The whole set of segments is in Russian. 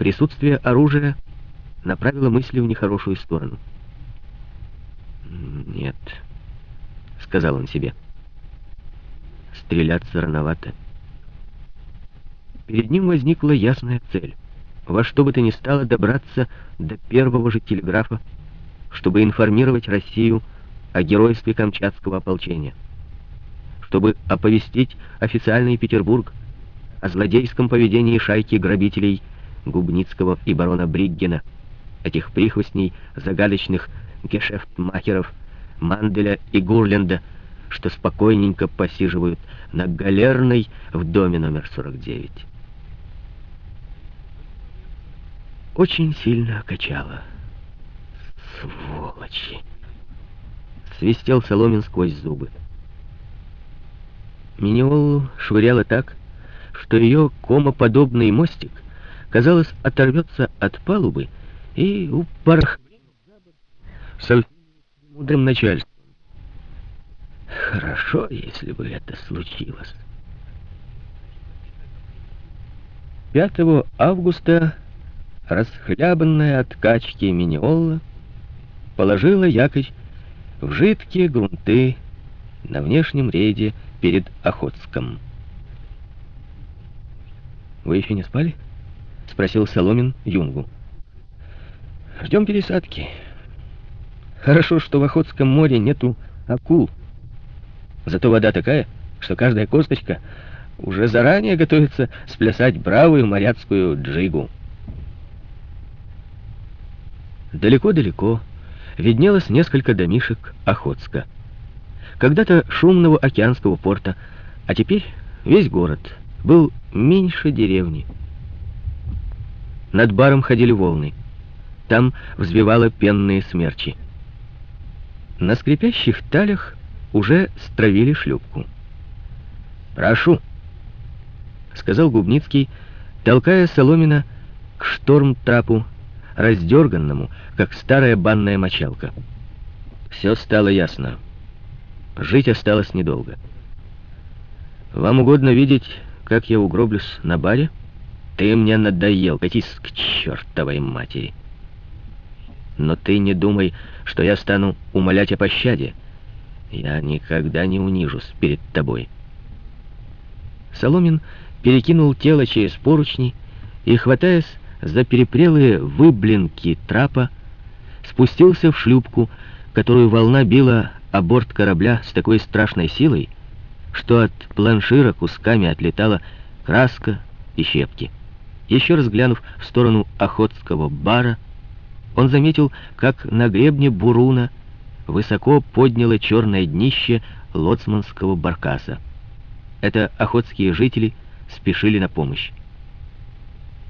Присутствие оружия направило мысли в нехорошую сторону. «Нет», — сказал он себе, — «стреляться рановато». Перед ним возникла ясная цель — во что бы то ни стало добраться до первого же телеграфа, чтобы информировать Россию о геройстве Камчатского ополчения, чтобы оповестить официальный Петербург о злодейском поведении шайки грабителей Губницкого и барона Бриггена, этих прихвостней загадочных гешефтмахеров Манделя и Гурленда, что спокойненько посиживают на галерной в доме номер 49. Очень сильно качало. Сволочи! Свистел Соломин сквозь зубы. Миниолу швыряло так, что ее комоподобный мостик, казалось, оторвется от палубы и упорх со мудрым начальством. Хорошо, если бы это случилось. 5 августа расхлябанная от качки Миниолла положила якорь в жидкие грунты на внешнем рейде перед Охотском. «Вы еще не спали?» — спросил Соломин Юнгу. «Ждем пересадки. Хорошо, что в Охотском море нету акул. Зато вода такая, что каждая косточка уже заранее готовится сплясать бравую моряцкую джигу». Далеко-далеко виднелось несколько домишек Охотска. Когда-то шумного океанского порта, а теперь весь город был меньше деревни. Над баром ходили волны. Там взбивало пенные смерчи. На скрипящих талях уже стравили шлюпку. «Прошу», — сказал Губницкий, толкая Соломина к шторм-трапу, раздерганному, как старая банная мочалка. Все стало ясно. Жить осталось недолго. Вам угодно видеть, как я угроблюсь на баре? Ты мне надоел, катись к чертовой матери. Но ты не думай, что я стану умолять о пощаде. Я никогда не унижусь перед тобой. Соломин перекинул тело через поручни и, хватаясь за перепрелые выблинки трапа, спустился в шлюпку, которую волна била о борт корабля с такой страшной силой, что от планшира кусками отлетала краска и щепки. Еще раз глянув в сторону Охотского бара, он заметил, как на гребне буруна высоко подняло черное днище лоцманского баркаса. Это охотские жители спешили на помощь.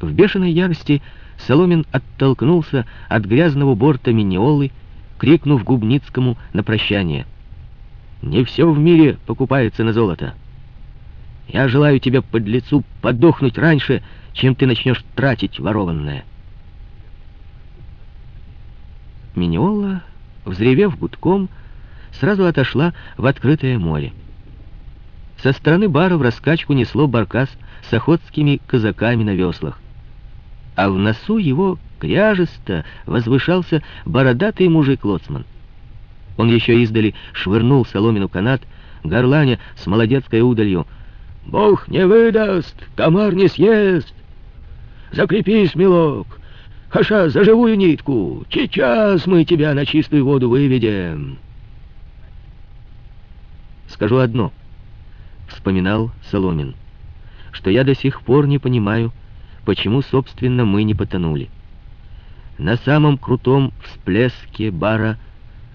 В бешеной ярости Соломин оттолкнулся от грязного борта Миниолы, крикнув Губницкому на прощание. «Не все в мире покупается на золото. Я желаю тебе, подлецу, подохнуть раньше, чем ты начнешь тратить ворованное». Миниола, взревев гудком, сразу отошла в открытое море. Со стороны бара в раскачку несло баркас с охотскими казаками на веслах а в носу его кряжесто возвышался бородатый мужик-лоцман. Он еще издали швырнул соломину канат, горланя с молодецкой удалью. «Бог не выдаст, комар не съест! Закрепись, милок! Хаша, за живую нитку! Сейчас мы тебя на чистую воду выведем!» «Скажу одно», — вспоминал Соломин, — «что я до сих пор не понимаю, — почему, собственно, мы не потонули. На самом крутом всплеске бара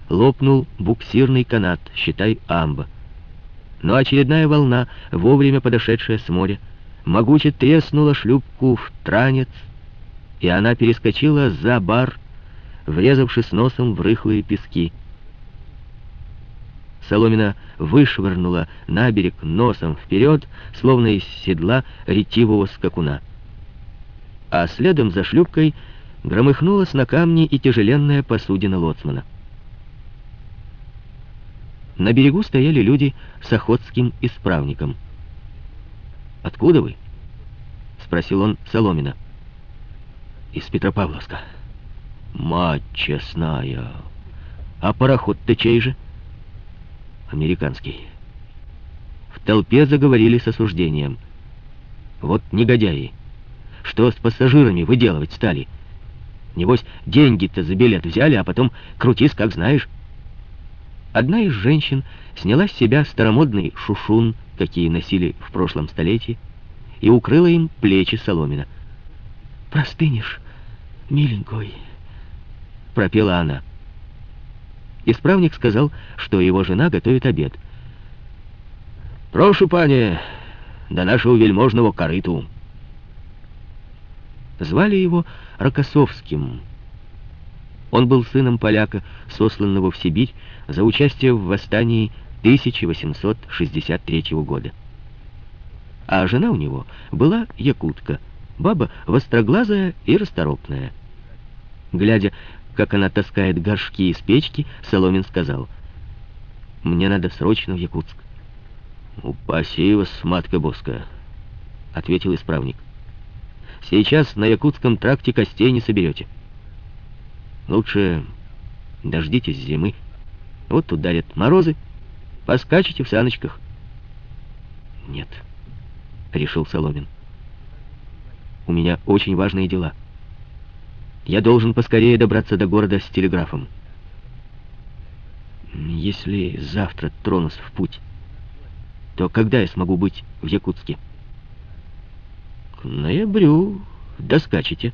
лопнул буксирный канат, считай, амба. Но очередная волна, вовремя подошедшая с моря, могуче треснула шлюпку в транец, и она перескочила за бар, врезавшись носом в рыхлые пески. Соломина вышвырнула на берег носом вперед, словно из седла ретивого скакуна а следом за шлюпкой громыхнулась на камни и тяжеленная посудина лоцмана. На берегу стояли люди с охотским исправником. «Откуда вы?» — спросил он Соломина. из Петропавловска. Мать честная. А пароход-то чей же? Американский. В толпе заговорили с осуждением. Вот негодяи. Что с пассажирами выделывать стали? Небось, деньги-то за билет взяли, а потом крутись, как знаешь. Одна из женщин сняла с себя старомодный шушун, какие носили в прошлом столетии, и укрыла им плечи соломина. «Простынешь, миленькой», — пропела она. Исправник сказал, что его жена готовит обед. «Прошу, пане, до нашего вельможного корыту». Звали его Рокоссовским. Он был сыном поляка, сосланного в Сибирь за участие в восстании 1863 года. А жена у него была якутка, баба востроглазая и расторопная. Глядя, как она таскает горшки из печки, Соломин сказал, «Мне надо срочно в Якутск». «Упаси вас, матка Боска», — ответил исправник. «Сейчас на Якутском тракте костей не соберете. Лучше дождитесь зимы. Вот ударят морозы, поскачете в саночках». «Нет», — решил Соломин. «У меня очень важные дела». Я должен поскорее добраться до города с телеграфом. Если завтра тронусь в путь, то когда я смогу быть в Якутске? К ноябрю доскачете.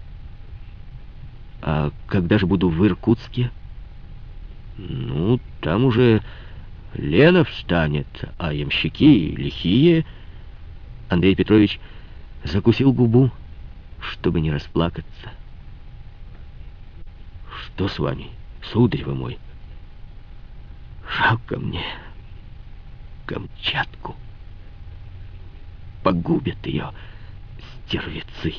А когда же буду в Иркутске? Ну, там уже Лена встанет, а ямщики лихие. Андрей Петрович закусил губу, чтобы не расплакаться. Что с вами, сударь вы мой? Жалко мне Камчатку. Погубят ее стервецы.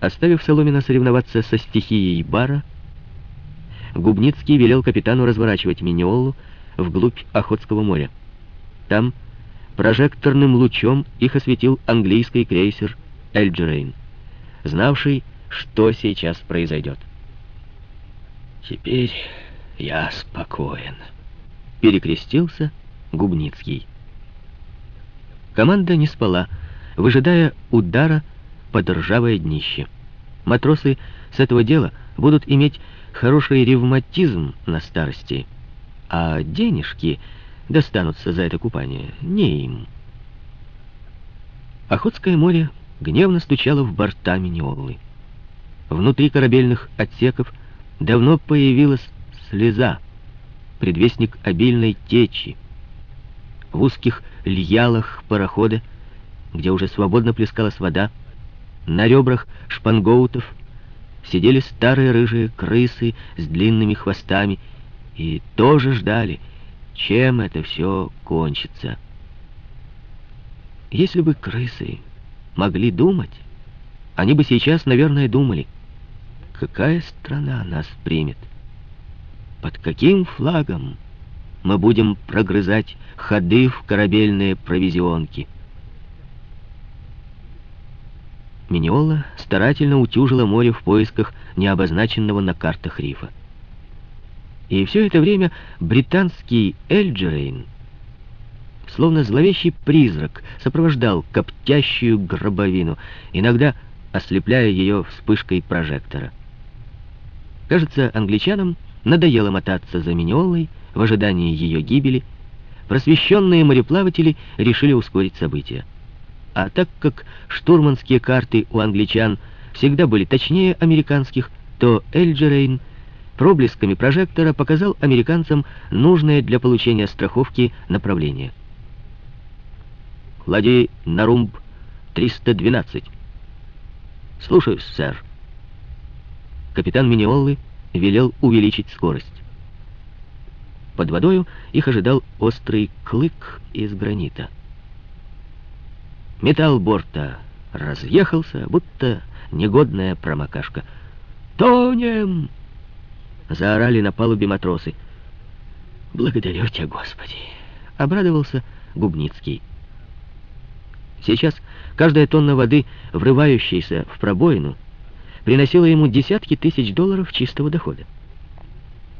Оставив Соломина соревноваться со стихией бара, Губницкий велел капитану разворачивать Миниолу вглубь Охотского моря. Там Прожекторным лучом их осветил английский крейсер «Эльджерейн», знавший, что сейчас произойдет. «Теперь я спокоен», — перекрестился Губницкий. Команда не спала, выжидая удара под ржавое днище. Матросы с этого дела будут иметь хороший ревматизм на старости, а денежки — достанутся за это купание, не им. Охотское море гневно стучало в борта Миниоллы. Внутри корабельных отсеков давно появилась слеза, предвестник обильной течи. В узких льялах парохода, где уже свободно плескалась вода, на ребрах шпангоутов сидели старые рыжие крысы с длинными хвостами и тоже ждали — чем это все кончится. Если бы крысы могли думать, они бы сейчас, наверное, думали, какая страна нас примет, под каким флагом мы будем прогрызать ходы в корабельные провизионки. Миниола старательно утюжила море в поисках необозначенного на картах рифа. И все это время британский Эльджерейн, словно зловещий призрак, сопровождал коптящую гробовину, иногда ослепляя ее вспышкой прожектора. Кажется, англичанам надоело мотаться за Миниолой в ожидании ее гибели. Просвещенные мореплаватели решили ускорить события. А так как штурманские карты у англичан всегда были точнее американских, то Эльджерейн проблесками прожектора показал американцам нужное для получения страховки направление. «Клади на румб 312». «Слушаюсь, сэр». Капитан Миниоллы велел увеличить скорость. Под водою их ожидал острый клык из гранита. Металл борта разъехался, будто негодная промокашка. «Тонем!» Заорали на палубе матросы. «Благодарю тебя, Господи!» — обрадовался Губницкий. Сейчас каждая тонна воды, врывающаяся в пробоину, приносила ему десятки тысяч долларов чистого дохода.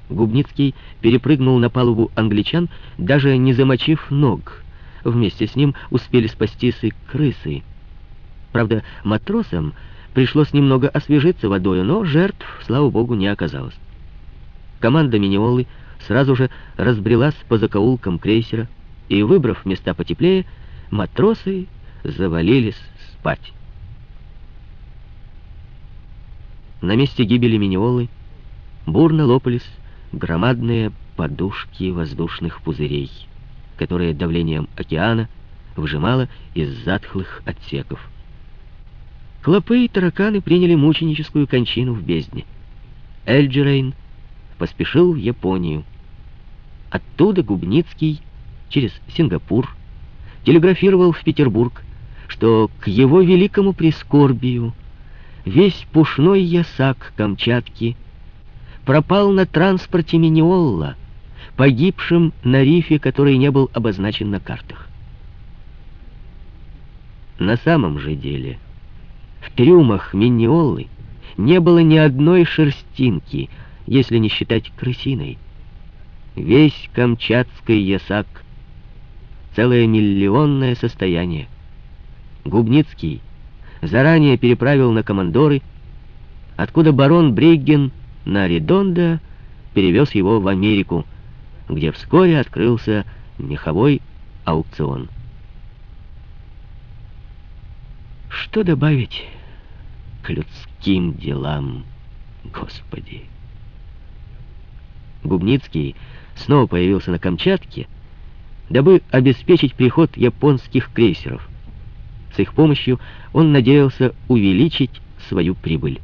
Губницкий перепрыгнул на палубу англичан, даже не замочив ног. Вместе с ним успели спастись и крысы. Правда, матросам пришлось немного освежиться водою, но жертв, слава богу, не оказалось. Команда Миниолы сразу же разбрелась по закоулкам крейсера, и, выбрав места потеплее, матросы завалились спать. На месте гибели Миниолы бурно лопались громадные подушки воздушных пузырей, которые давлением океана выжимало из затхлых отсеков. Клопы и тараканы приняли мученическую кончину в бездне. Эльджерейн поспешил в Японию. Оттуда Губницкий через Сингапур телеграфировал в Петербург, что к его великому прискорбию весь пушной ясак Камчатки пропал на транспорте Миниолла, погибшим на рифе, который не был обозначен на картах. На самом же деле, в трюмах Миниоллы не было ни одной шерстинки, если не считать крысиной. Весь камчатский ясак — целое миллионное состояние. Губницкий заранее переправил на командоры, откуда барон Бригген на Редонда перевез его в Америку, где вскоре открылся меховой аукцион. Что добавить к людским делам, Господи? Губницкий снова появился на Камчатке, дабы обеспечить приход японских крейсеров. С их помощью он надеялся увеличить свою прибыль.